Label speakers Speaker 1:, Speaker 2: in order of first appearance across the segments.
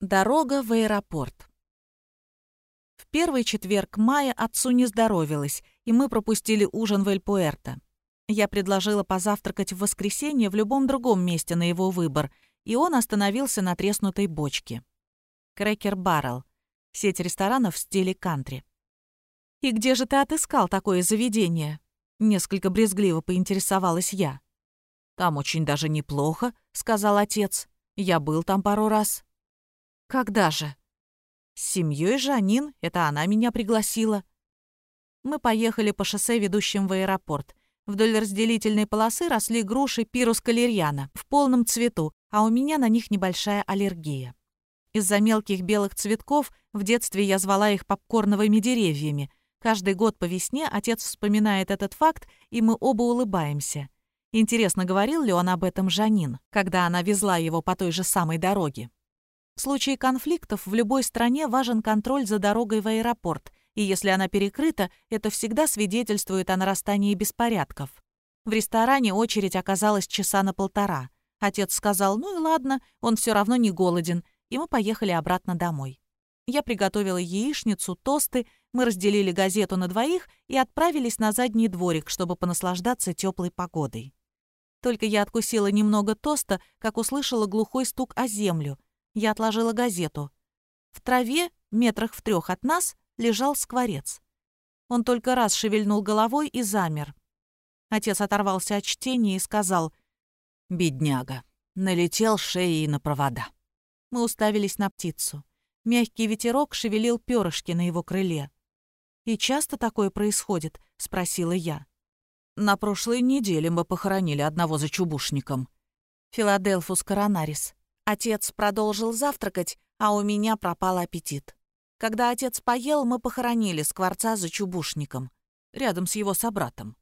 Speaker 1: Дорога в аэропорт. В первый четверг мая отцу не здоровилось, и мы пропустили ужин в Эль-Пуэрто. Я предложила позавтракать в воскресенье в любом другом месте на его выбор, и он остановился на треснутой бочке. Крекер Баррел. Сеть ресторанов в стиле кантри. «И где же ты отыскал такое заведение?» Несколько брезгливо поинтересовалась я. «Там очень даже неплохо», — сказал отец. «Я был там пару раз». «Когда же?» «С семьей Жанин, это она меня пригласила». Мы поехали по шоссе, ведущим в аэропорт. Вдоль разделительной полосы росли груши пирус калерьяна в полном цвету, а у меня на них небольшая аллергия. Из-за мелких белых цветков в детстве я звала их попкорновыми деревьями. Каждый год по весне отец вспоминает этот факт, и мы оба улыбаемся. Интересно, говорил ли он об этом Жанин, когда она везла его по той же самой дороге? В случае конфликтов в любой стране важен контроль за дорогой в аэропорт, и если она перекрыта, это всегда свидетельствует о нарастании беспорядков. В ресторане очередь оказалась часа на полтора. Отец сказал, ну и ладно, он все равно не голоден, и мы поехали обратно домой. Я приготовила яичницу, тосты, мы разделили газету на двоих и отправились на задний дворик, чтобы понаслаждаться теплой погодой. Только я откусила немного тоста, как услышала глухой стук о землю — я отложила газету. В траве, метрах в трех от нас, лежал скворец. Он только раз шевельнул головой и замер. Отец оторвался от чтения и сказал «Бедняга, налетел шеей на провода». Мы уставились на птицу. Мягкий ветерок шевелил перышки на его крыле. «И часто такое происходит?» — спросила я. «На прошлой неделе мы похоронили одного за чубушником». Филадельфус коронарис. Отец продолжил завтракать, а у меня пропал аппетит. Когда отец поел, мы похоронили скворца за чубушником, рядом с его собратом.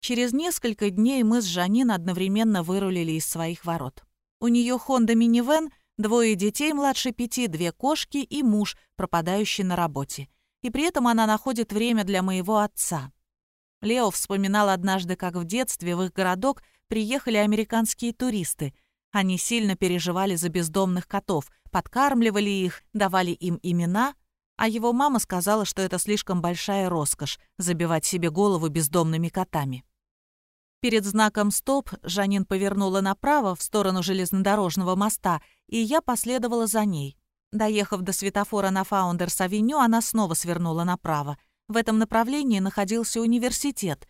Speaker 1: Через несколько дней мы с Жанин одновременно вырулили из своих ворот. У нее Honda Minivэн, двое детей младше пяти, две кошки и муж, пропадающий на работе. И при этом она находит время для моего отца. Лео вспоминал однажды, как в детстве в их городок приехали американские туристы — они сильно переживали за бездомных котов, подкармливали их, давали им имена, а его мама сказала, что это слишком большая роскошь — забивать себе голову бездомными котами. Перед знаком «Стоп» Жанин повернула направо, в сторону железнодорожного моста, и я последовала за ней. Доехав до светофора на Фаундерс-авеню, она снова свернула направо. В этом направлении находился университет,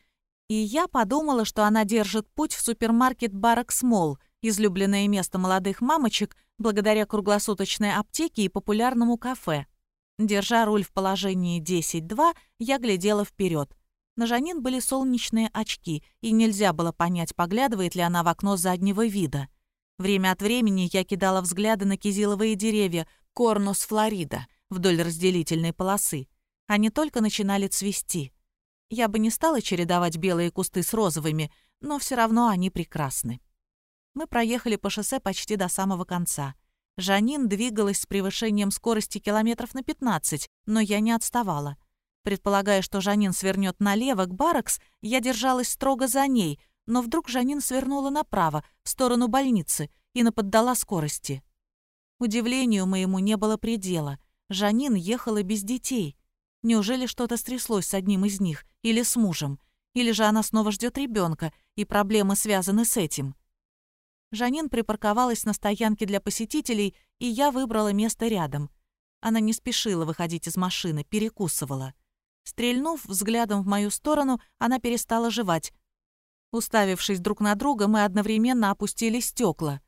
Speaker 1: и я подумала, что она держит путь в супермаркет «Баракс Молл», излюбленное место молодых мамочек благодаря круглосуточной аптеке и популярному кафе. Держа руль в положении 10-2, я глядела вперед. На Жанин были солнечные очки, и нельзя было понять, поглядывает ли она в окно заднего вида. Время от времени я кидала взгляды на кизиловые деревья Корнус Флорида вдоль разделительной полосы. Они только начинали цвести. Я бы не стала чередовать белые кусты с розовыми, но все равно они прекрасны. Мы проехали по шоссе почти до самого конца. Жанин двигалась с превышением скорости километров на 15, но я не отставала. Предполагая, что Жанин свернет налево к Баракс, я держалась строго за ней, но вдруг Жанин свернула направо, в сторону больницы, и наподдала скорости. Удивлению моему не было предела. Жанин ехала без детей. Неужели что-то стряслось с одним из них, или с мужем? Или же она снова ждет ребенка, и проблемы связаны с этим? Жанин припарковалась на стоянке для посетителей, и я выбрала место рядом. Она не спешила выходить из машины, перекусывала. Стрельнув взглядом в мою сторону, она перестала жевать. Уставившись друг на друга, мы одновременно опустили стекла.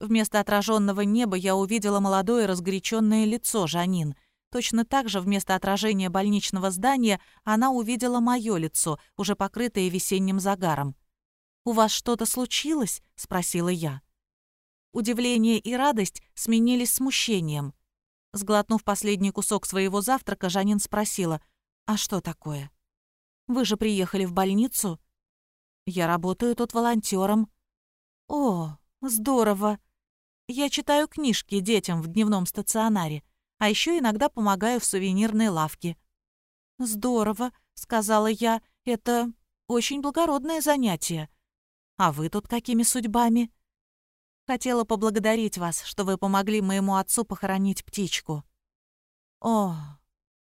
Speaker 1: Вместо отраженного неба я увидела молодое разгоряченное лицо Жанин. Точно так же вместо отражения больничного здания она увидела мое лицо, уже покрытое весенним загаром. «У вас что-то случилось?» — спросила я. Удивление и радость сменились смущением. Сглотнув последний кусок своего завтрака, Жанин спросила, «А что такое?» «Вы же приехали в больницу?» «Я работаю тут волонтером». «О, здорово! Я читаю книжки детям в дневном стационаре, а еще иногда помогаю в сувенирной лавке». «Здорово», — сказала я, — «это очень благородное занятие. А вы тут какими судьбами?» Хотела поблагодарить вас, что вы помогли моему отцу похоронить птичку». «О,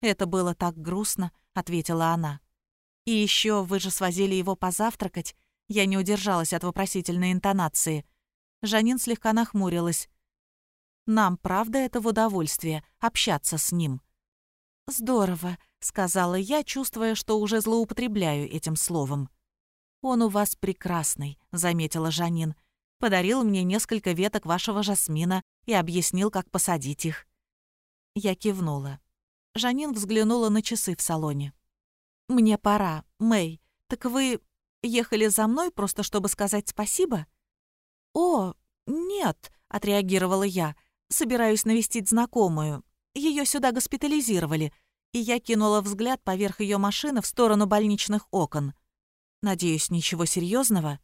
Speaker 1: это было так грустно», — ответила она. «И еще вы же свозили его позавтракать». Я не удержалась от вопросительной интонации. Жанин слегка нахмурилась. «Нам, правда, это в удовольствие — общаться с ним?» «Здорово», — сказала я, чувствуя, что уже злоупотребляю этим словом. «Он у вас прекрасный», — заметила Жанин. «Подарил мне несколько веток вашего жасмина и объяснил, как посадить их». Я кивнула. Жанин взглянула на часы в салоне. «Мне пора, Мэй. Так вы ехали за мной просто чтобы сказать спасибо?» «О, нет», — отреагировала я. «Собираюсь навестить знакомую. Ее сюда госпитализировали». И я кинула взгляд поверх ее машины в сторону больничных окон. «Надеюсь, ничего серьезного?»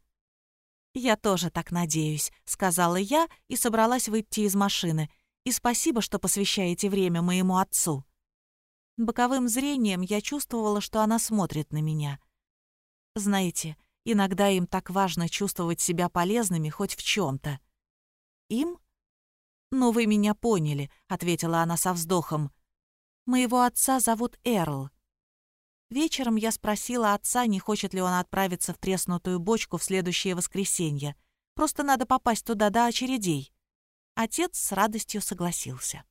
Speaker 1: «Я тоже так надеюсь», — сказала я и собралась выйти из машины. «И спасибо, что посвящаете время моему отцу». Боковым зрением я чувствовала, что она смотрит на меня. Знаете, иногда им так важно чувствовать себя полезными хоть в чем то «Им?» «Ну, вы меня поняли», — ответила она со вздохом. «Моего отца зовут Эрл». Вечером я спросила отца, не хочет ли он отправиться в треснутую бочку в следующее воскресенье. Просто надо попасть туда до очередей. Отец с радостью согласился.